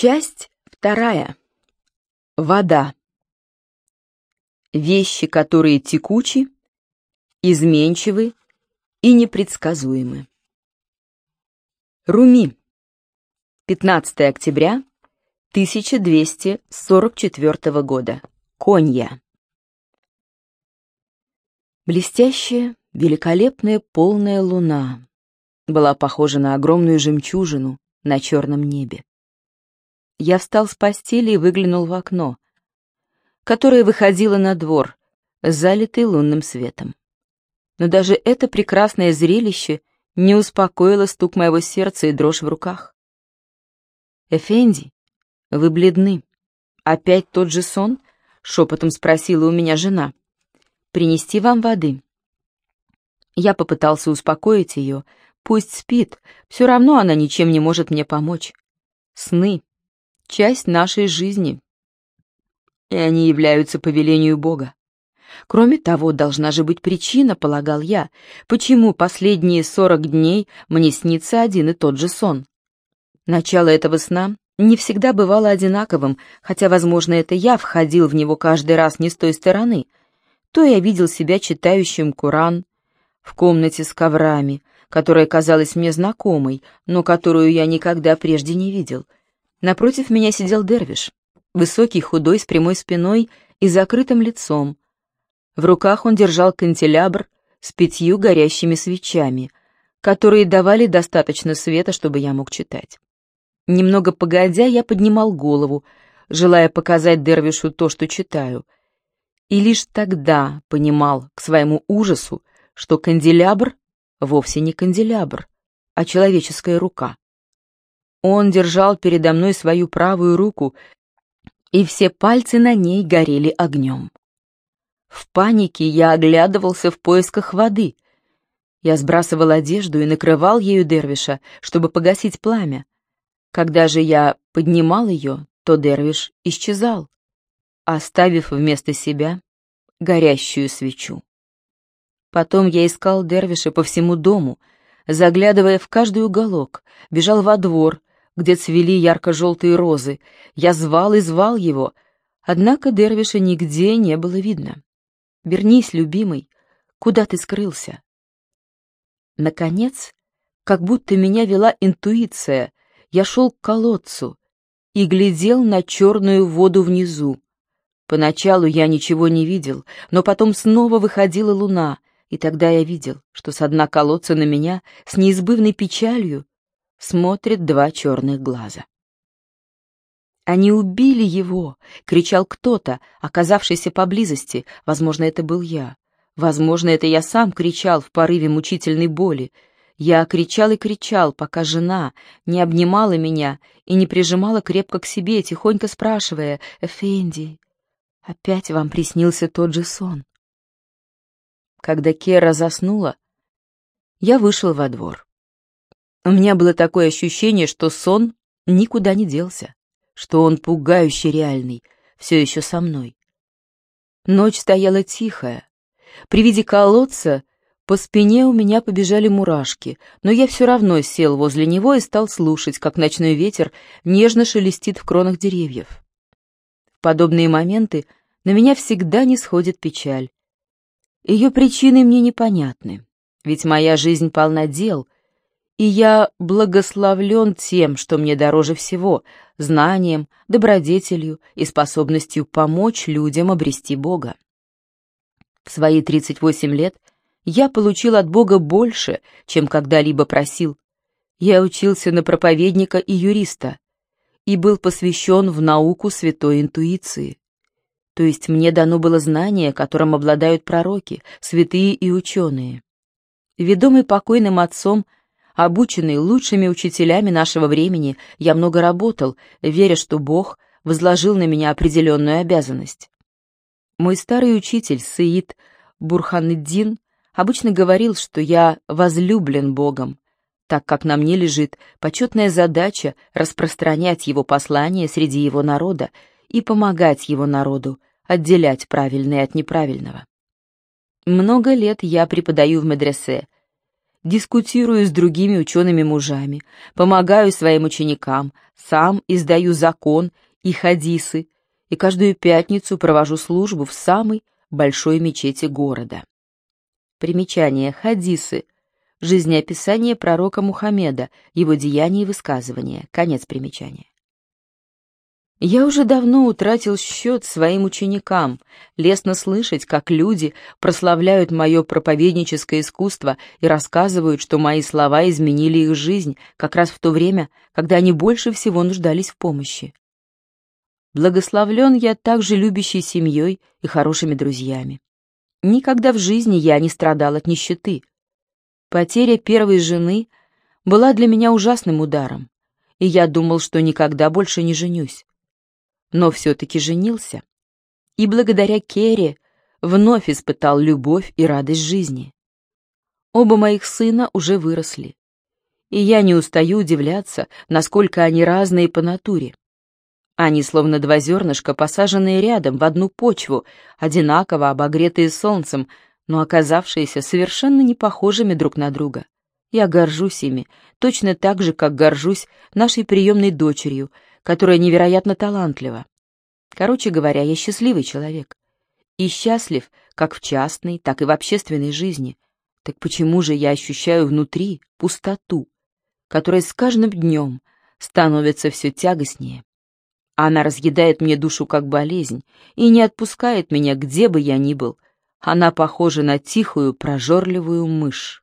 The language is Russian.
Часть вторая. Вода. Вещи, которые текучи, изменчивы и непредсказуемы. Руми. 15 октября 1244 года. Конья. Блестящая, великолепная полная луна была похожа на огромную жемчужину на черном небе. Я встал с постели и выглянул в окно, которое выходило на двор, залитый лунным светом. Но даже это прекрасное зрелище не успокоило стук моего сердца и дрожь в руках. «Эфенди, вы бледны. Опять тот же сон?» — шепотом спросила у меня жена. «Принести вам воды?» Я попытался успокоить ее. Пусть спит, все равно она ничем не может мне помочь. Сны часть нашей жизни, и они являются по велению Бога. Кроме того, должна же быть причина, полагал я, почему последние сорок дней мне снится один и тот же сон. Начало этого сна не всегда бывало одинаковым, хотя, возможно, это я входил в него каждый раз не с той стороны. То я видел себя читающим Куран в комнате с коврами, которая казалась мне знакомой, но которую я никогда прежде не видел — Напротив меня сидел Дервиш, высокий, худой, с прямой спиной и закрытым лицом. В руках он держал канделябр с пятью горящими свечами, которые давали достаточно света, чтобы я мог читать. Немного погодя, я поднимал голову, желая показать Дервишу то, что читаю, и лишь тогда понимал к своему ужасу, что канделябр вовсе не канделябр, а человеческая рука. Он держал передо мной свою правую руку, и все пальцы на ней горели огнем. В панике я оглядывался в поисках воды. Я сбрасывал одежду и накрывал ею Дервиша, чтобы погасить пламя. Когда же я поднимал ее, то Дервиш исчезал, оставив вместо себя горящую свечу. Потом я искал Дервиша по всему дому, заглядывая в каждый уголок, бежал во двор, где цвели ярко-желтые розы. Я звал и звал его, однако Дервиша нигде не было видно. «Вернись, любимый, куда ты скрылся?» Наконец, как будто меня вела интуиция, я шел к колодцу и глядел на черную воду внизу. Поначалу я ничего не видел, но потом снова выходила луна, и тогда я видел, что с дна колодца на меня с неизбывной печалью смотрят два черных глаза. «Они убили его!» — кричал кто-то, оказавшийся поблизости. Возможно, это был я. Возможно, это я сам кричал в порыве мучительной боли. Я кричал и кричал, пока жена не обнимала меня и не прижимала крепко к себе, тихонько спрашивая, «Эфенди, опять вам приснился тот же сон?» Когда Кера заснула, я вышел во двор. У меня было такое ощущение, что сон никуда не делся, что он пугающе реальный, все еще со мной. Ночь стояла тихая. При виде колодца по спине у меня побежали мурашки, но я все равно сел возле него и стал слушать, как ночной ветер нежно шелестит в кронах деревьев. В подобные моменты на меня всегда не сходит печаль. Ее причины мне непонятны, ведь моя жизнь полна дел — и я благословлен тем, что мне дороже всего, знанием, добродетелью и способностью помочь людям обрести Бога. В свои 38 лет я получил от Бога больше, чем когда-либо просил. Я учился на проповедника и юриста и был посвящен в науку святой интуиции. То есть мне дано было знание, которым обладают пророки, святые и ученые. Ведомый покойным отцом – Обученный лучшими учителями нашего времени, я много работал, веря, что Бог возложил на меня определенную обязанность. Мой старый учитель, Саид Бурханеддин, обычно говорил, что я возлюблен Богом, так как на мне лежит почетная задача распространять его послание среди его народа и помогать его народу отделять правильное от неправильного. Много лет я преподаю в медресе, дискутирую с другими учеными-мужами, помогаю своим ученикам, сам издаю закон и хадисы, и каждую пятницу провожу службу в самой большой мечети города. Примечание. Хадисы. Жизнеописание пророка Мухаммеда, его деяния и высказывания. Конец примечания. Я уже давно утратил счет своим ученикам. Лестно слышать, как люди прославляют мое проповедническое искусство и рассказывают, что мои слова изменили их жизнь как раз в то время, когда они больше всего нуждались в помощи. Благословлен я также любящей семьей и хорошими друзьями. Никогда в жизни я не страдал от нищеты. Потеря первой жены была для меня ужасным ударом, и я думал, что никогда больше не женюсь но все-таки женился. И благодаря Керри вновь испытал любовь и радость жизни. Оба моих сына уже выросли, и я не устаю удивляться, насколько они разные по натуре. Они словно два зернышка, посаженные рядом в одну почву, одинаково обогретые солнцем, но оказавшиеся совершенно не похожими друг на друга. Я горжусь ими, точно так же, как горжусь нашей приемной дочерью, которая невероятно талантлива. Короче говоря, я счастливый человек. И счастлив как в частной, так и в общественной жизни. Так почему же я ощущаю внутри пустоту, которая с каждым днем становится все тягостнее? Она разъедает мне душу как болезнь и не отпускает меня, где бы я ни был. Она похожа на тихую, прожорливую мышь.